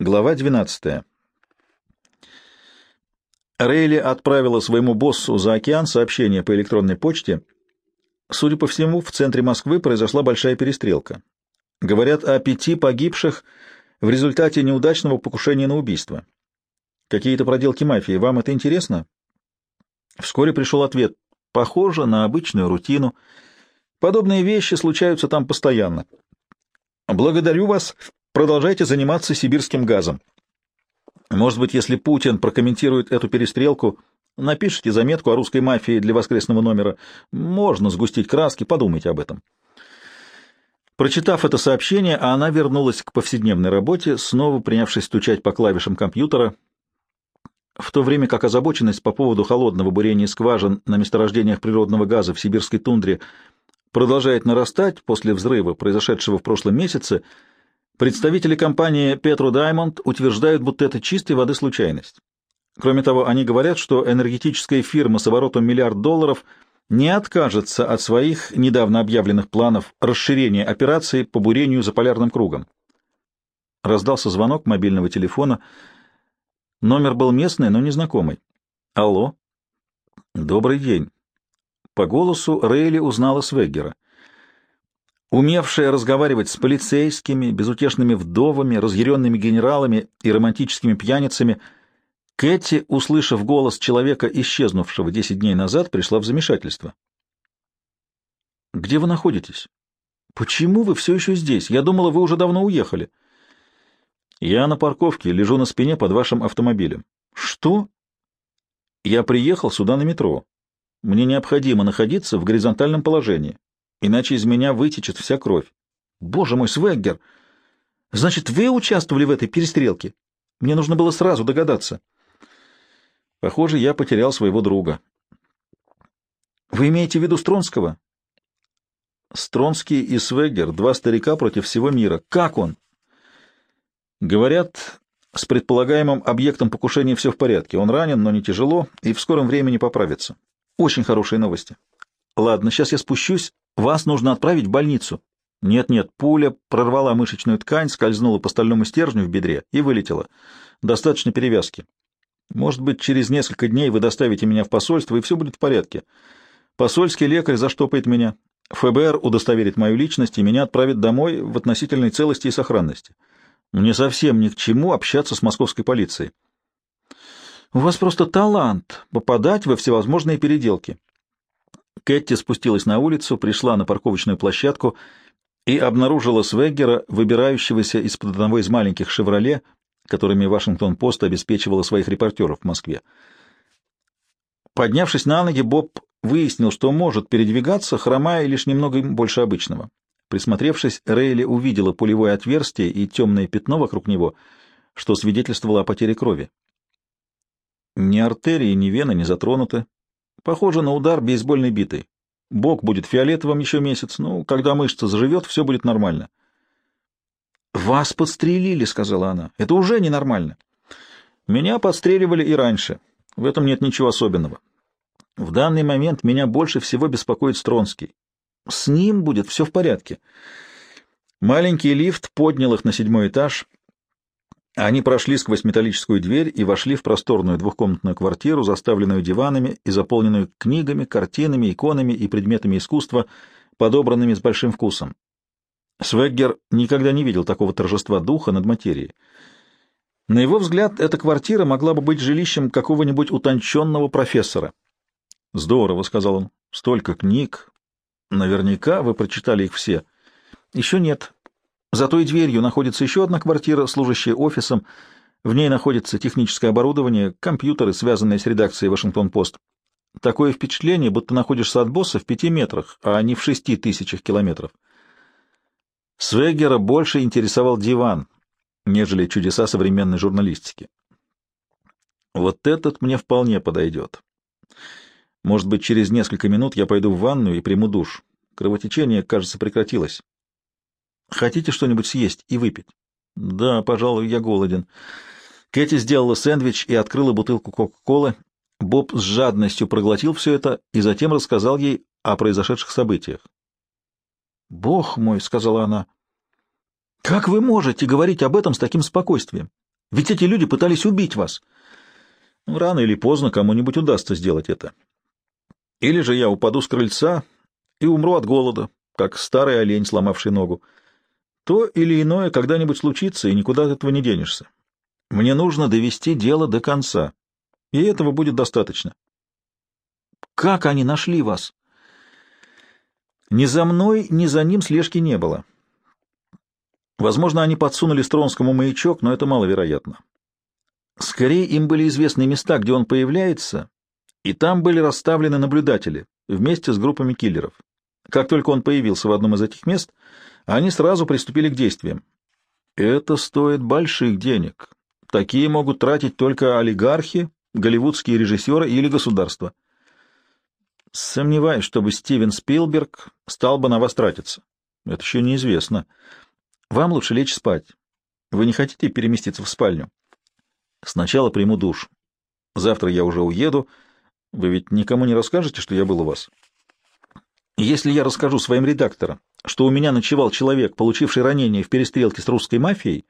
Глава 12. Рейли отправила своему боссу за океан сообщение по электронной почте. Судя по всему, в центре Москвы произошла большая перестрелка. Говорят о пяти погибших в результате неудачного покушения на убийство. Какие-то проделки мафии. Вам это интересно? Вскоре пришел ответ. Похоже на обычную рутину. Подобные вещи случаются там постоянно. Благодарю вас Продолжайте заниматься сибирским газом. Может быть, если Путин прокомментирует эту перестрелку, напишите заметку о русской мафии для воскресного номера. Можно сгустить краски, подумайте об этом. Прочитав это сообщение, она вернулась к повседневной работе, снова принявшись стучать по клавишам компьютера. В то время как озабоченность по поводу холодного бурения скважин на месторождениях природного газа в сибирской тундре продолжает нарастать после взрыва, произошедшего в прошлом месяце, Представители компании Petro Diamond утверждают, будто это чистой воды случайность. Кроме того, они говорят, что энергетическая фирма с оборотом миллиард долларов не откажется от своих недавно объявленных планов расширения операции по бурению за полярным кругом. Раздался звонок мобильного телефона. Номер был местный, но незнакомый. Алло. Добрый день. По голосу Рейли узнала Свеггера умевшая разговаривать с полицейскими, безутешными вдовами, разъяренными генералами и романтическими пьяницами, Кэти, услышав голос человека, исчезнувшего десять дней назад, пришла в замешательство. «Где вы находитесь? Почему вы все еще здесь? Я думала, вы уже давно уехали». «Я на парковке, лежу на спине под вашим автомобилем». «Что?» «Я приехал сюда на метро. Мне необходимо находиться в горизонтальном положении иначе из меня вытечет вся кровь. Боже мой, Свеггер! Значит, вы участвовали в этой перестрелке? Мне нужно было сразу догадаться. Похоже, я потерял своего друга. Вы имеете в виду Стронского? Стронский и Свеггер — два старика против всего мира. Как он? Говорят, с предполагаемым объектом покушения все в порядке. Он ранен, но не тяжело, и в скором времени поправится. Очень хорошие новости. Ладно, сейчас я спущусь вас нужно отправить в больницу. Нет-нет, пуля прорвала мышечную ткань, скользнула по стальному стержню в бедре и вылетела. Достаточно перевязки. Может быть, через несколько дней вы доставите меня в посольство, и все будет в порядке. Посольский лекарь заштопает меня. ФБР удостоверит мою личность и меня отправит домой в относительной целости и сохранности. Мне совсем ни к чему общаться с московской полицией. У вас просто талант попадать во всевозможные переделки. Кэти спустилась на улицу, пришла на парковочную площадку и обнаружила Свеггера, выбирающегося из-под одного из маленьких «Шевроле», которыми Вашингтон-Пост обеспечивала своих репортеров в Москве. Поднявшись на ноги, Боб выяснил, что может передвигаться, хромая лишь немного больше обычного. Присмотревшись, Рейли увидела пулевое отверстие и темное пятно вокруг него, что свидетельствовало о потере крови. Ни артерии, ни вены не затронуты, Похоже на удар бейсбольной битой. Бок будет фиолетовым еще месяц, ну, когда мышца заживет, все будет нормально. «Вас подстрелили», — сказала она. «Это уже ненормально». «Меня подстреливали и раньше. В этом нет ничего особенного. В данный момент меня больше всего беспокоит Стронский. С ним будет все в порядке». Маленький лифт поднял их на седьмой этаж. Они прошли сквозь металлическую дверь и вошли в просторную двухкомнатную квартиру, заставленную диванами и заполненную книгами, картинами, иконами и предметами искусства, подобранными с большим вкусом. Свеггер никогда не видел такого торжества духа над материей. На его взгляд, эта квартира могла бы быть жилищем какого-нибудь утонченного профессора. «Здорово», — сказал он, — «столько книг. Наверняка вы прочитали их все». «Еще нет», за той дверью находится еще одна квартира, служащая офисом. В ней находится техническое оборудование, компьютеры, связанные с редакцией «Вашингтон-Пост». Такое впечатление, будто находишься от босса в пяти метрах, а не в шести тысячах километров. Свегера больше интересовал диван, нежели чудеса современной журналистики. Вот этот мне вполне подойдет. Может быть, через несколько минут я пойду в ванную и приму душ. Кровотечение, кажется, прекратилось. Хотите что-нибудь съесть и выпить? Да, пожалуй, я голоден. Кэти сделала сэндвич и открыла бутылку Кока-Колы. Боб с жадностью проглотил все это и затем рассказал ей о произошедших событиях. «Бог мой!» — сказала она. «Как вы можете говорить об этом с таким спокойствием? Ведь эти люди пытались убить вас. Рано или поздно кому-нибудь удастся сделать это. Или же я упаду с крыльца и умру от голода, как старый олень, сломавший ногу. То или иное когда-нибудь случится, и никуда от этого не денешься. Мне нужно довести дело до конца, и этого будет достаточно. Как они нашли вас? Ни за мной, ни за ним слежки не было. Возможно, они подсунули Стронскому маячок, но это маловероятно. Скорее, им были известны места, где он появляется, и там были расставлены наблюдатели вместе с группами киллеров. Как только он появился в одном из этих мест, они сразу приступили к действиям. Это стоит больших денег. Такие могут тратить только олигархи, голливудские режиссеры или государства. Сомневаюсь, чтобы Стивен Спилберг стал бы на вас тратиться. Это еще неизвестно. Вам лучше лечь спать. Вы не хотите переместиться в спальню? Сначала приму душ. Завтра я уже уеду. Вы ведь никому не расскажете, что я был у вас? Если я расскажу своим редакторам, что у меня ночевал человек, получивший ранение в перестрелке с русской мафией,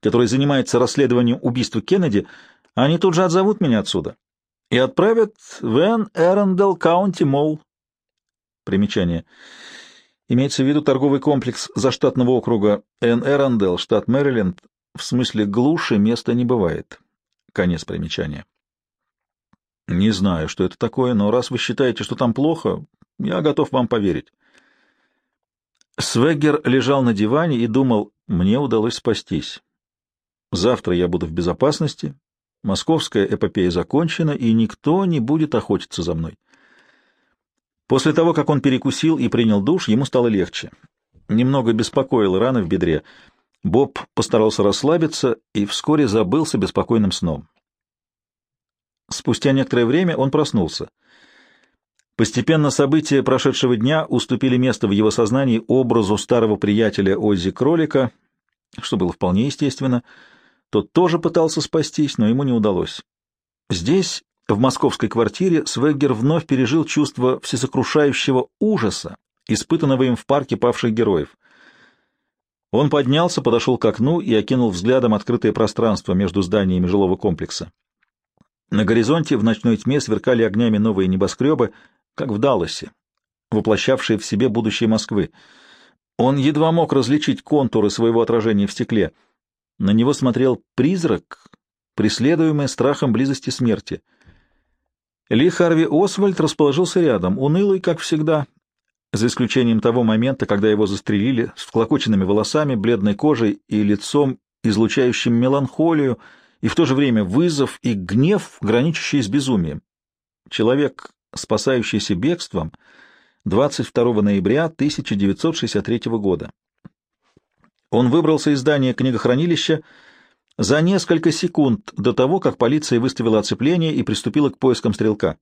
который занимается расследованием убийства Кеннеди, они тут же отзовут меня отсюда и отправят в Энн Эрендел Каунти Молл. Примечание. Имеется в виду торговый комплекс заштатного округа Эн Эрендел, штат Мэриленд. В смысле глуши места не бывает. Конец примечания. Не знаю, что это такое, но раз вы считаете, что там плохо, я готов вам поверить. Свеггер лежал на диване и думал, мне удалось спастись. Завтра я буду в безопасности, московская эпопея закончена, и никто не будет охотиться за мной. После того, как он перекусил и принял душ, ему стало легче. Немного беспокоил раны в бедре. Боб постарался расслабиться и вскоре забылся беспокойным сном. Спустя некоторое время он проснулся. Постепенно события прошедшего дня уступили место в его сознании образу старого приятеля Оззи Кролика, что было вполне естественно. Тот тоже пытался спастись, но ему не удалось. Здесь, в московской квартире, Свеггер вновь пережил чувство всесокрушающего ужаса, испытанного им в парке павших героев. Он поднялся, подошел к окну и окинул взглядом открытое пространство между зданиями жилого комплекса. На горизонте в ночной тьме сверкали огнями новые небоскребы, как в Далласе, воплощавшие в себе будущее Москвы. Он едва мог различить контуры своего отражения в стекле. На него смотрел призрак, преследуемый страхом близости смерти. Ли Харви Освальд расположился рядом, унылый, как всегда, за исключением того момента, когда его застрелили с вклокоченными волосами, бледной кожей и лицом, излучающим меланхолию, и в то же время вызов и гнев, граничащие с безумием. Человек, спасающийся бегством 22 ноября 1963 года. Он выбрался из здания книгохранилища за несколько секунд до того, как полиция выставила оцепление и приступила к поискам стрелка.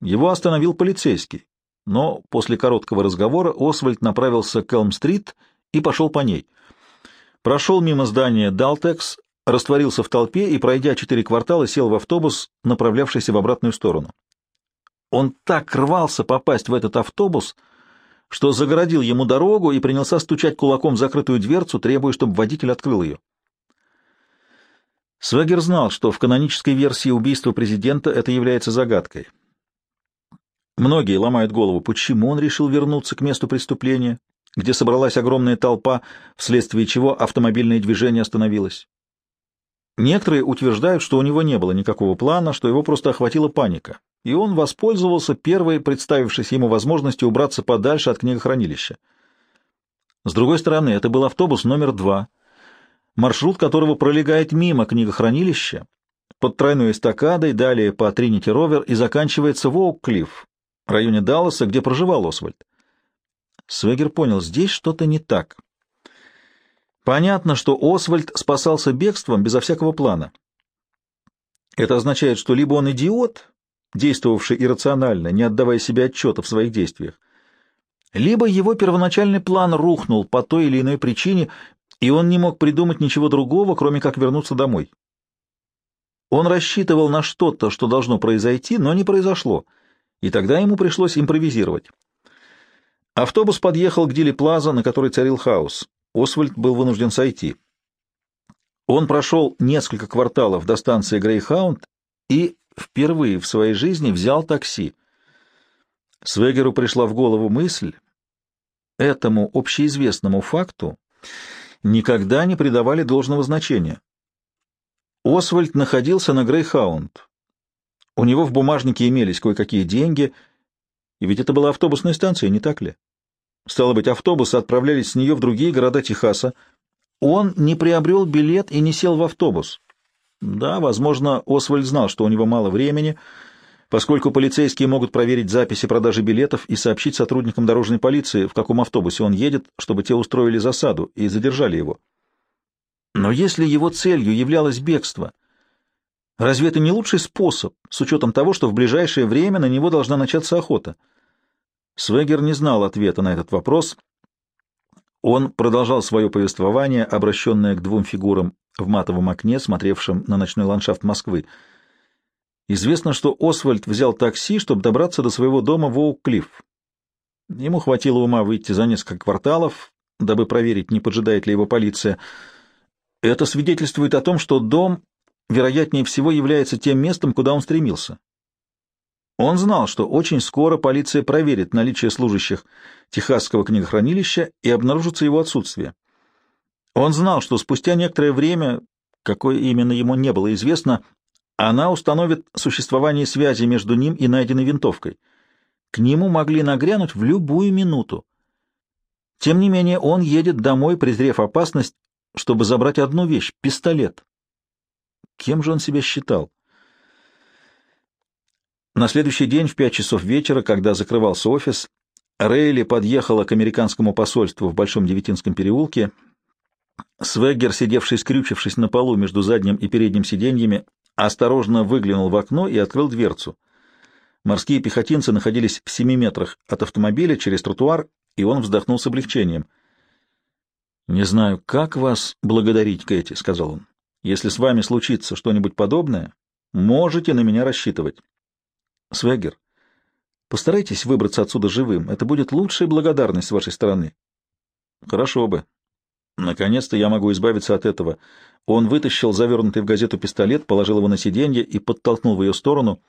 Его остановил полицейский, но после короткого разговора Освальд направился к Элм-стрит и пошел по ней. Прошел мимо здания Далтекс, растворился в толпе и, пройдя четыре квартала, сел в автобус, направлявшийся в обратную сторону. Он так рвался попасть в этот автобус, что загородил ему дорогу и принялся стучать кулаком в закрытую дверцу, требуя, чтобы водитель открыл ее. Свегер знал, что в канонической версии убийства президента это является загадкой. Многие ломают голову, почему он решил вернуться к месту преступления, где собралась огромная толпа, вследствие чего автомобильное движение остановилось. Некоторые утверждают, что у него не было никакого плана, что его просто охватила паника, и он воспользовался первой представившейся ему возможностью убраться подальше от книгохранилища. С другой стороны, это был автобус номер два, маршрут которого пролегает мимо книгохранилища, под тройной эстакадой, далее по Тринити Ровер и заканчивается в Оук-Клифф, районе Далласа, где проживал Освальд. Свегер понял, здесь что-то не так. Понятно, что Освальд спасался бегством безо всякого плана. Это означает, что либо он идиот, действовавший иррационально, не отдавая себе отчета в своих действиях, либо его первоначальный план рухнул по той или иной причине, и он не мог придумать ничего другого, кроме как вернуться домой. Он рассчитывал на что-то, что должно произойти, но не произошло, и тогда ему пришлось импровизировать. Автобус подъехал к Дили Плаза, на которой царил хаос. Освальд был вынужден сойти. Он прошел несколько кварталов до станции Грейхаунд и впервые в своей жизни взял такси. Свегеру пришла в голову мысль, этому общеизвестному факту никогда не придавали должного значения. Освальд находился на Грейхаунд. У него в бумажнике имелись кое-какие деньги, и ведь это была автобусная станция, не так ли? Стало быть, автобусы отправлялись с нее в другие города Техаса. Он не приобрел билет и не сел в автобус. Да, возможно, Освальд знал, что у него мало времени, поскольку полицейские могут проверить записи продажи билетов и сообщить сотрудникам дорожной полиции, в каком автобусе он едет, чтобы те устроили засаду и задержали его. Но если его целью являлось бегство, разве это не лучший способ, с учетом того, что в ближайшее время на него должна начаться охота? Свегер не знал ответа на этот вопрос. Он продолжал свое повествование, обращенное к двум фигурам в матовом окне, смотревшем на ночной ландшафт Москвы. Известно, что Освальд взял такси, чтобы добраться до своего дома в Оук-Клифф. Ему хватило ума выйти за несколько кварталов, дабы проверить, не поджидает ли его полиция. Это свидетельствует о том, что дом, вероятнее всего, является тем местом, куда он стремился. Он знал, что очень скоро полиция проверит наличие служащих Техасского книгохранилища и обнаружится его отсутствие. Он знал, что спустя некоторое время, какое именно ему не было известно, она установит существование связи между ним и найденной винтовкой. К нему могли нагрянуть в любую минуту. Тем не менее, он едет домой, презрев опасность, чтобы забрать одну вещь — пистолет. Кем же он себя считал? На следующий день в пять часов вечера, когда закрывался офис, Рейли подъехала к американскому посольству в Большом Девятинском переулке — Свеггер, сидевший скрючившись на полу между задним и передним сиденьями, осторожно выглянул в окно и открыл дверцу. Морские пехотинцы находились в семи метрах от автомобиля через тротуар, и он вздохнул с облегчением. «Не знаю, как вас благодарить, Кэти», — сказал он. «Если с вами случится что-нибудь подобное, можете на меня рассчитывать». «Свеггер, постарайтесь выбраться отсюда живым. Это будет лучшая благодарность с вашей стороны». «Хорошо бы», Наконец-то я могу избавиться от этого. Он вытащил завернутый в газету пистолет, положил его на сиденье и подтолкнул в ее сторону.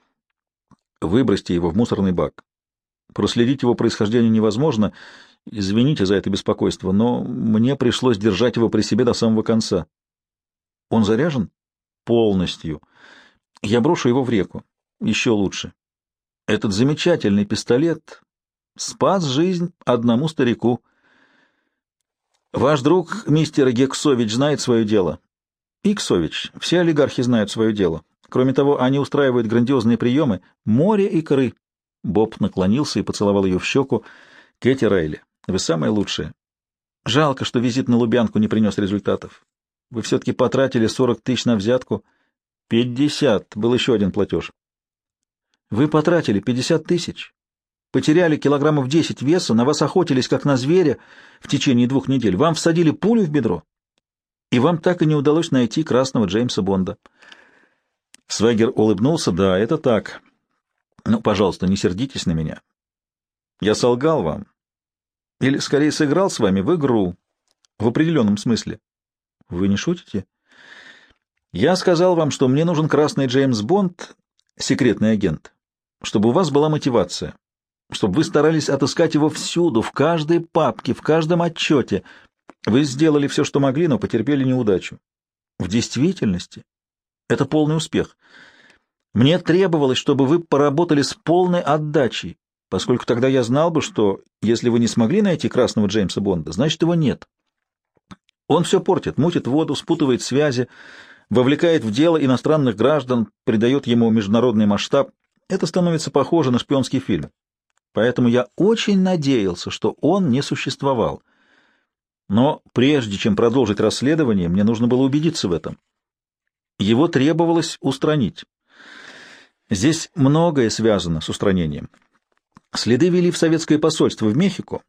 Выбросьте его в мусорный бак. Проследить его происхождение невозможно. Извините за это беспокойство, но мне пришлось держать его при себе до самого конца. Он заряжен? Полностью. Я брошу его в реку. Еще лучше. Этот замечательный пистолет спас жизнь одному старику — Ваш друг, мистер Гексович, знает свое дело. Иксович, все олигархи знают свое дело. Кроме того, они устраивают грандиозные приемы. Море икры. Боб наклонился и поцеловал ее в щеку. Кэти Райли, вы самая лучшая. Жалко, что визит на Лубянку не принес результатов. Вы все-таки потратили сорок тысяч на взятку. Пятьдесят. Был еще один платеж. Вы потратили пятьдесят тысяч потеряли килограммов 10 веса, на вас охотились, как на зверя, в течение двух недель, вам всадили пулю в бедро, и вам так и не удалось найти красного Джеймса Бонда. Свегер улыбнулся. «Да, это так. Ну, пожалуйста, не сердитесь на меня. Я солгал вам. Или, скорее, сыграл с вами в игру. В определенном смысле. Вы не шутите? Я сказал вам, что мне нужен красный Джеймс Бонд, секретный агент, чтобы у вас была мотивация чтобы вы старались отыскать его всюду, в каждой папке, в каждом отчете. Вы сделали все, что могли, но потерпели неудачу. В действительности это полный успех. Мне требовалось, чтобы вы поработали с полной отдачей, поскольку тогда я знал бы, что если вы не смогли найти красного Джеймса Бонда, значит, его нет. Он все портит, мутит воду, спутывает связи, вовлекает в дело иностранных граждан, придает ему международный масштаб. Это становится похоже на шпионский фильм поэтому я очень надеялся, что он не существовал. Но прежде чем продолжить расследование, мне нужно было убедиться в этом. Его требовалось устранить. Здесь многое связано с устранением. Следы вели в советское посольство в Мехико,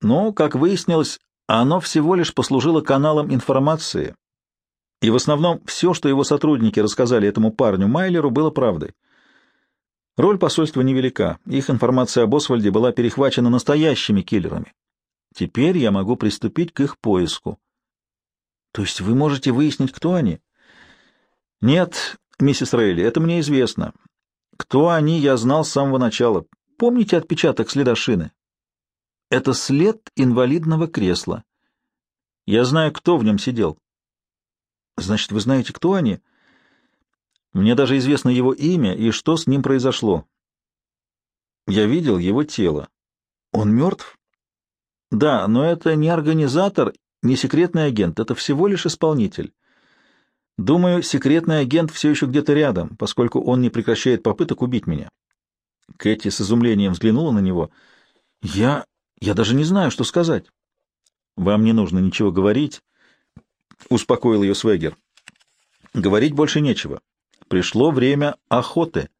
но, как выяснилось, оно всего лишь послужило каналом информации, и в основном все, что его сотрудники рассказали этому парню Майлеру, было правдой. Роль посольства невелика, их информация об Освальде была перехвачена настоящими киллерами. Теперь я могу приступить к их поиску. То есть вы можете выяснить, кто они? Нет, миссис Рейли, это мне известно. Кто они, я знал с самого начала. Помните отпечаток следа шины? Это след инвалидного кресла. Я знаю, кто в нем сидел. Значит, вы знаете, кто они? Мне даже известно его имя и что с ним произошло. Я видел его тело. Он мертв? Да, но это не организатор, не секретный агент, это всего лишь исполнитель. Думаю, секретный агент все еще где-то рядом, поскольку он не прекращает попыток убить меня. Кэти с изумлением взглянула на него. Я... я даже не знаю, что сказать. Вам не нужно ничего говорить, — успокоил ее Свегер. Говорить больше нечего. Пришло время охоты.